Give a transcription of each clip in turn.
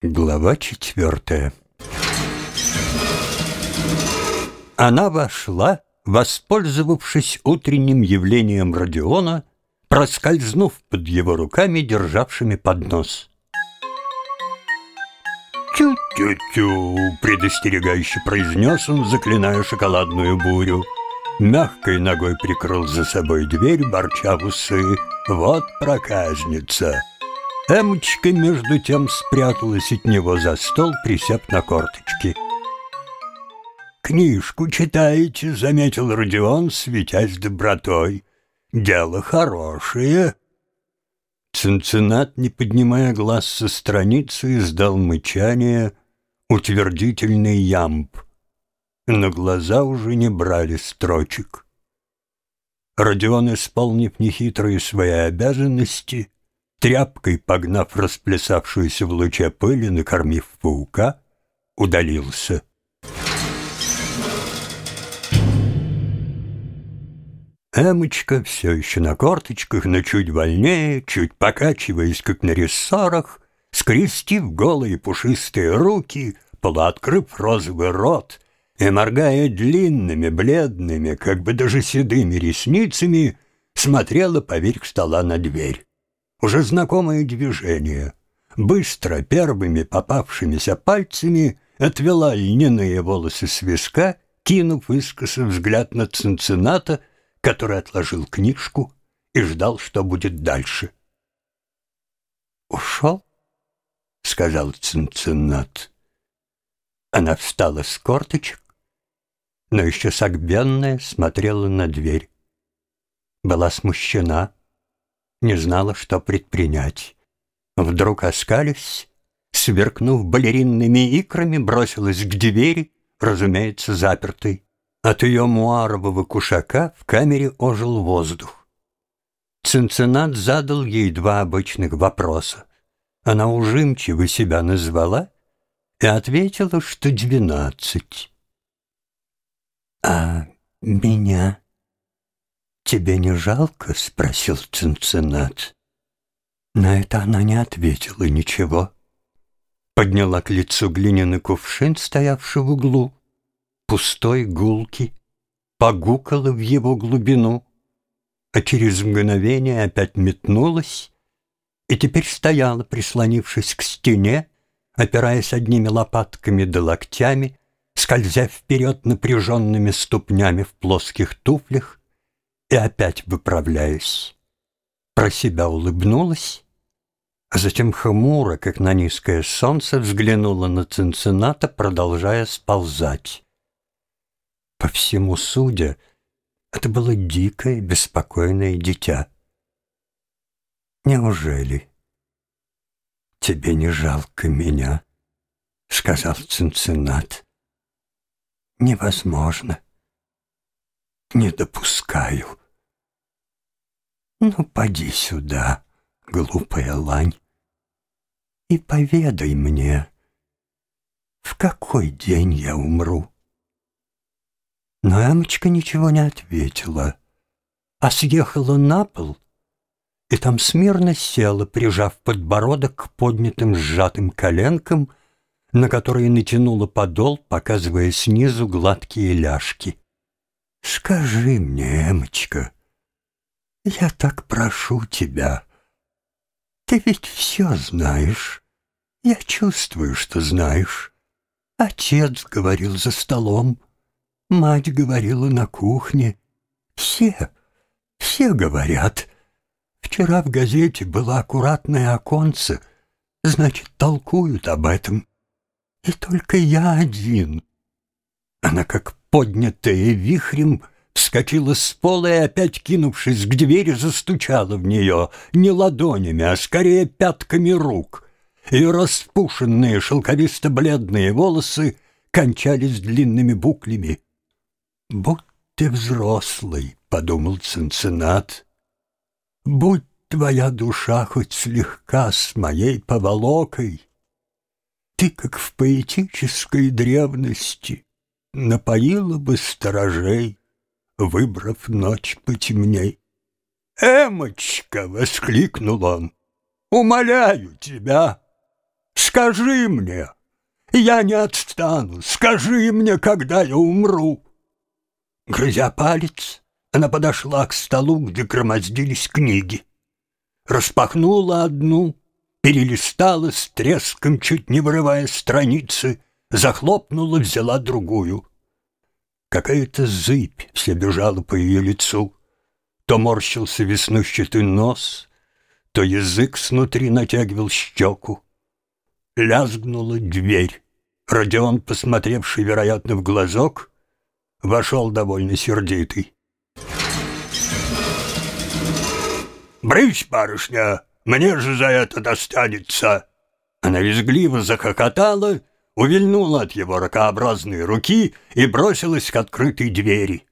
Глава четвертая Она вошла, воспользовавшись утренним явлением Родиона, проскользнув под его руками, державшими поднос. «Тю-тю-тю!» — предостерегающе произнес он, заклиная шоколадную бурю. Мягкой ногой прикрыл за собой дверь, борча в усы. «Вот проказница!» Эмочка, между тем, спряталась от него за стол, присев на корточки. «Книжку читаете», — заметил Родион, светясь добротой. «Дело хорошее». Цинциннат, не поднимая глаз со страницы, издал мычание, утвердительный ямб. Но глаза уже не брали строчек. Родион, исполнив нехитрые свои обязанности, тряпкой погнав расплясавшуюся в луче пыли, накормив паука, удалился. Эмочка все еще на корточках, но чуть вольнее, чуть покачиваясь, как на рессорах, скрестив голые пушистые руки, полуоткрыв розовый рот и, моргая длинными, бледными, как бы даже седыми ресницами, смотрела поверх стола на дверь уже знакомое движение. Быстро первыми попавшимися пальцами отвела льняные волосы с виска, кинув искоса взгляд на Цинцината, который отложил книжку и ждал, что будет дальше. «Ушел?» — сказал Цинциннат. Она встала с корточек, но еще согбенная смотрела на дверь. Была смущена, не знала, что предпринять. Вдруг оскались, сверкнув балеринными икрами, бросилась к двери, разумеется, запертой. От ее муарового кушака в камере ожил воздух. Цинциннат задал ей два обычных вопроса. Она ужимчиво себя назвала и ответила, что двенадцать. «А меня?» «Тебе не жалко?» — спросил Цинциннат. На это она не ответила ничего. Подняла к лицу глиняный кувшин, стоявший в углу, пустой, гулки, погукала в его глубину, а через мгновение опять метнулась и теперь стояла, прислонившись к стене, опираясь одними лопатками да локтями, скользя вперед напряженными ступнями в плоских туфлях, и опять выправляясь. Про себя улыбнулась, а затем хмуро, как на низкое солнце, взглянула на Цинцината, продолжая сползать. По всему судя, это было дикое, беспокойное дитя. «Неужели тебе не жалко меня?» — сказал Цинцинат. «Невозможно. Не допускаю». Ну, поди сюда, глупая лань, и поведай мне, в какой день я умру. Но Эмочка ничего не ответила, а съехала на пол и там смирно села, прижав подбородок к поднятым сжатым коленкам, на которые натянула подол, показывая снизу гладкие ляжки. «Скажи мне, Эмочка», я так прошу тебя. Ты ведь все знаешь. Я чувствую, что знаешь. Отец говорил за столом, мать говорила на кухне. Все, все говорят. Вчера в газете было аккуратное оконце, значит, толкуют об этом. И только я один. Она, как поднятая вихрем, — вскочила с пола и, опять кинувшись к двери, застучала в нее не ладонями, а скорее пятками рук. Ее распушенные шелковисто-бледные волосы кончались длинными буклями. «Будь ты взрослый», — подумал Цинциннат, — «будь твоя душа хоть слегка с моей поволокой, ты, как в поэтической древности, напоила бы сторожей выбрав ночь потемней. «Эмочка!» — воскликнул он. «Умоляю тебя! Скажи мне, я не отстану, скажи мне, когда я умру. Грызя палец, она подошла к столу, где громоздились книги. Распахнула одну, перелистала с треском, чуть не вырывая страницы, захлопнула, взяла другую. Какая-то зыбь все бежала по ее лицу. То морщился веснущатый нос, то язык снутри натягивал щеку. Лязгнула дверь. Родион, посмотревший, вероятно, в глазок, вошел довольно сердитый. «Брысь, барышня, мне же за это достанется!» Она визгливо захохотала, увильнула от его ракообразной руки и бросилась к открытой двери.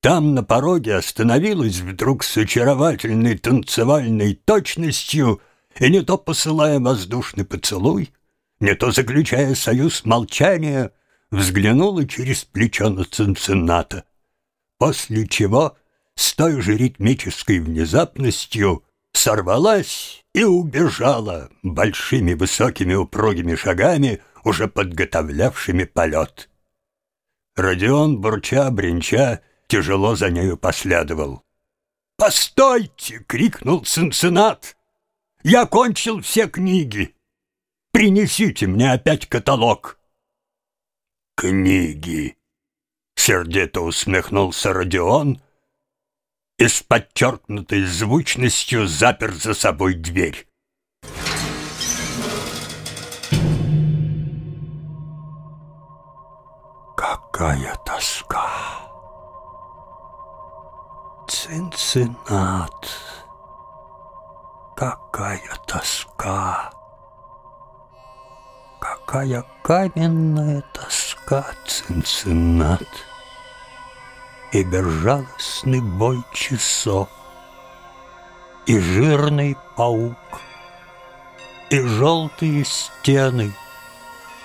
Там на пороге остановилась вдруг с очаровательной танцевальной точностью и не то посылая воздушный поцелуй, не то заключая союз молчания, взглянула через плечо на Цинцинната, после чего с той же ритмической внезапностью сорвалась и убежала большими высокими упругими шагами, уже подготовлявшими полет. Родион, бурча, бренча, тяжело за нею последовал. «Постойте!» — крикнул Цинциннат. «Я кончил все книги. Принесите мне опять каталог». «Книги!» — сердито усмехнулся Родион и с подчеркнутой звучностью запер за собой дверь. Какая тоска! Цинциннат! Какая тоска! Какая каменная тоска, Цинциннат! И безжалостный бой часов, И жирный паук, И желтые стены,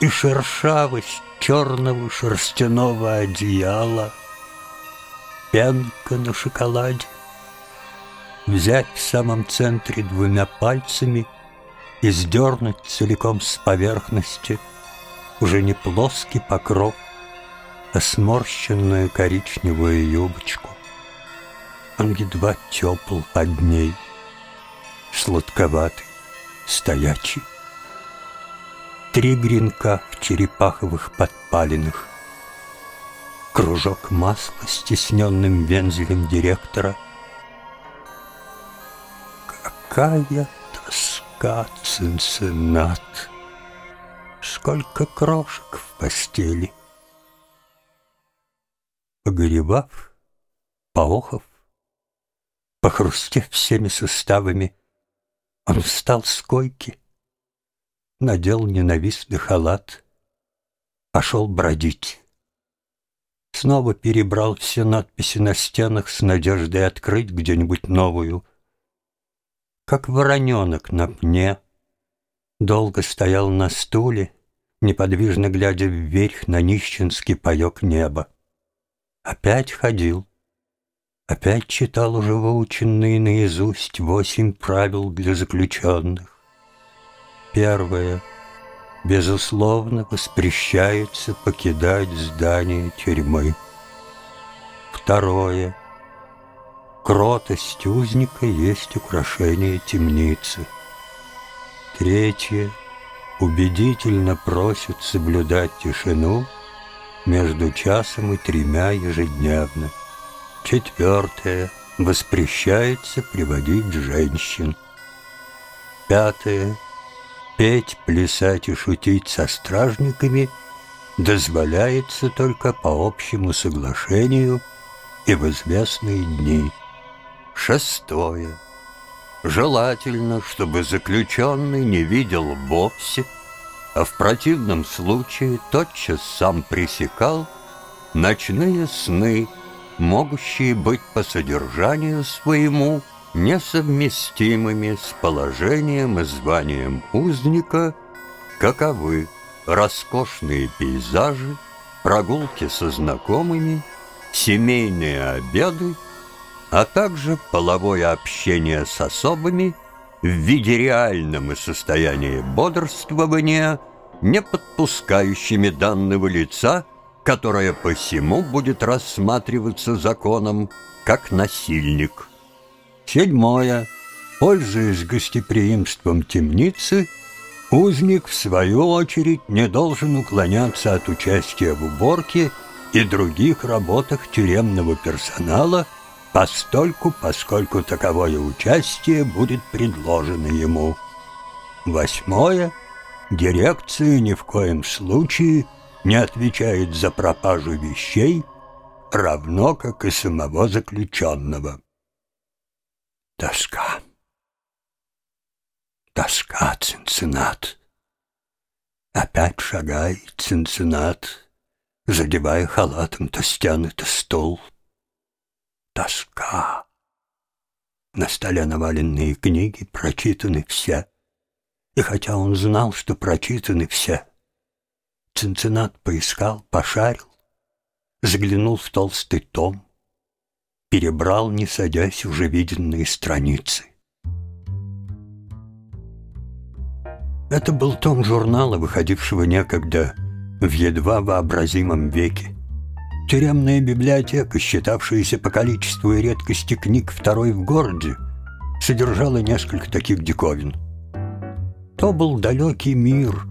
И шершавость черного шерстяного одеяла, Пенка на шоколаде, Взять в самом центре двумя пальцами — и сдернуть целиком с поверхности уже не плоский покров, а сморщенную коричневую юбочку. Он едва тепл под ней, сладковатый, стоячий. Три гренка в черепаховых подпалинах, кружок масла с тесненным вензелем директора. Какая тоска, Цинциннат! Сколько крошек в постели! Погоревав, поохов, похрустев всеми суставами, он встал с койки, надел ненавистный халат, пошел бродить. Снова перебрал все надписи на стенах с надеждой открыть где-нибудь новую — как вороненок на пне. Долго стоял на стуле, неподвижно глядя вверх на нищенский паек неба. Опять ходил, опять читал уже выученные наизусть восемь правил для заключенных. Первое. Безусловно, воспрещается покидать здание тюрьмы. Второе. Кротость узника есть украшение темницы. Третье. Убедительно просят соблюдать тишину между часом и тремя ежедневно. Четвертое. Воспрещается приводить женщин. Пятое. Петь, плясать и шутить со стражниками дозволяется только по общему соглашению и в известные дни. Шестое. Желательно, чтобы заключенный не видел вовсе, а в противном случае тотчас сам пресекал ночные сны, могущие быть по содержанию своему несовместимыми с положением и званием узника, каковы роскошные пейзажи, прогулки со знакомыми, семейные обеды а также половое общение с особами, в виде реального состояния бодрствования, не подпускающими данного лица, которое посему будет рассматриваться законом как насильник. Седьмое. Пользуясь гостеприимством темницы, узник, в свою очередь, не должен уклоняться от участия в уборке и других работах тюремного персонала, постольку, поскольку таковое участие будет предложено ему. Восьмое. Дирекция ни в коем случае не отвечает за пропажу вещей, равно как и самого заключенного. Тоска. Тоска, Цинциннат. Опять шагает Цинциннат, задевая халатом то стены, то стол. Тоска. На столе наваленные книги, прочитаны все. И хотя он знал, что прочитаны все, Цинциннат поискал, пошарил, заглянул в толстый том, перебрал, не садясь, уже виденные страницы. Это был том журнала, выходившего некогда в едва вообразимом веке. Тюремная библиотека, считавшаяся по количеству и редкости книг второй в городе, содержала несколько таких диковин. То был далекий мир,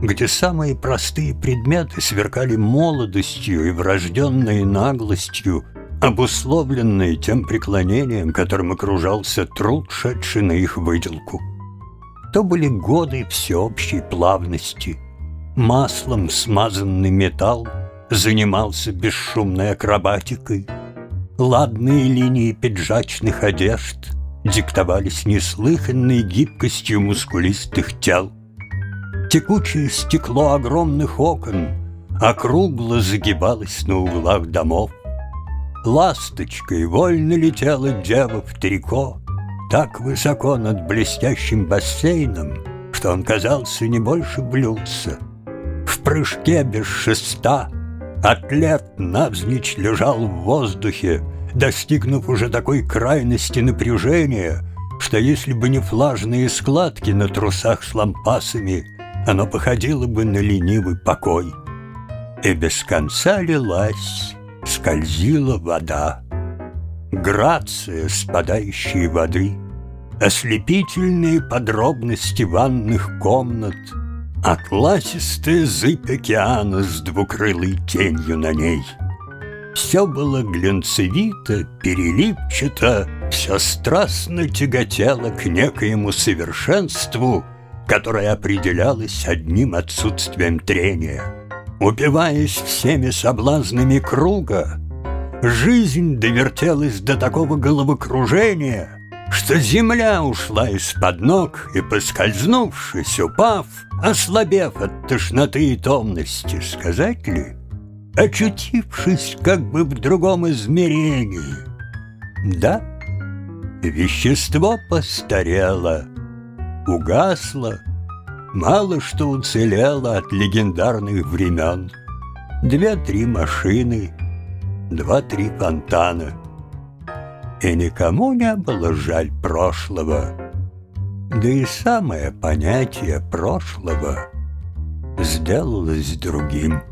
где самые простые предметы сверкали молодостью и врожденной наглостью, обусловленные тем преклонением, которым окружался труд, шедший на их выделку. То были годы всеобщей плавности. Маслом смазанный металл занимался бесшумной акробатикой. Ладные линии пиджачных одежд диктовались неслыханной гибкостью мускулистых тел. Текучее стекло огромных окон округло загибалось на углах домов. Ласточкой вольно летела дева в трико, так высоко над блестящим бассейном, что он казался не больше блюдца. В прыжке без шеста атлет навзничь лежал в воздухе, достигнув уже такой крайности напряжения, что если бы не флажные складки на трусах с лампасами, оно походило бы на ленивый покой. И без конца лилась скользила вода. Грация спадающей воды, ослепительные подробности ванных комнат, атласистая зыбь океана с двукрылой тенью на ней. Все было глянцевито, переливчато, все страстно тяготело к некоему совершенству, которое определялось одним отсутствием трения. Упиваясь всеми соблазнами круга, жизнь довертелась до такого головокружения, что земля ушла из-под ног и, поскользнувшись, упав, ослабев от тошноты и томности, сказать ли, очутившись как бы в другом измерении. Да, вещество постарело, угасло, мало что уцелело от легендарных времен. Две-три машины, два-три фонтана. И никому не было жаль прошлого. Да и самое понятие прошлого сделалось другим.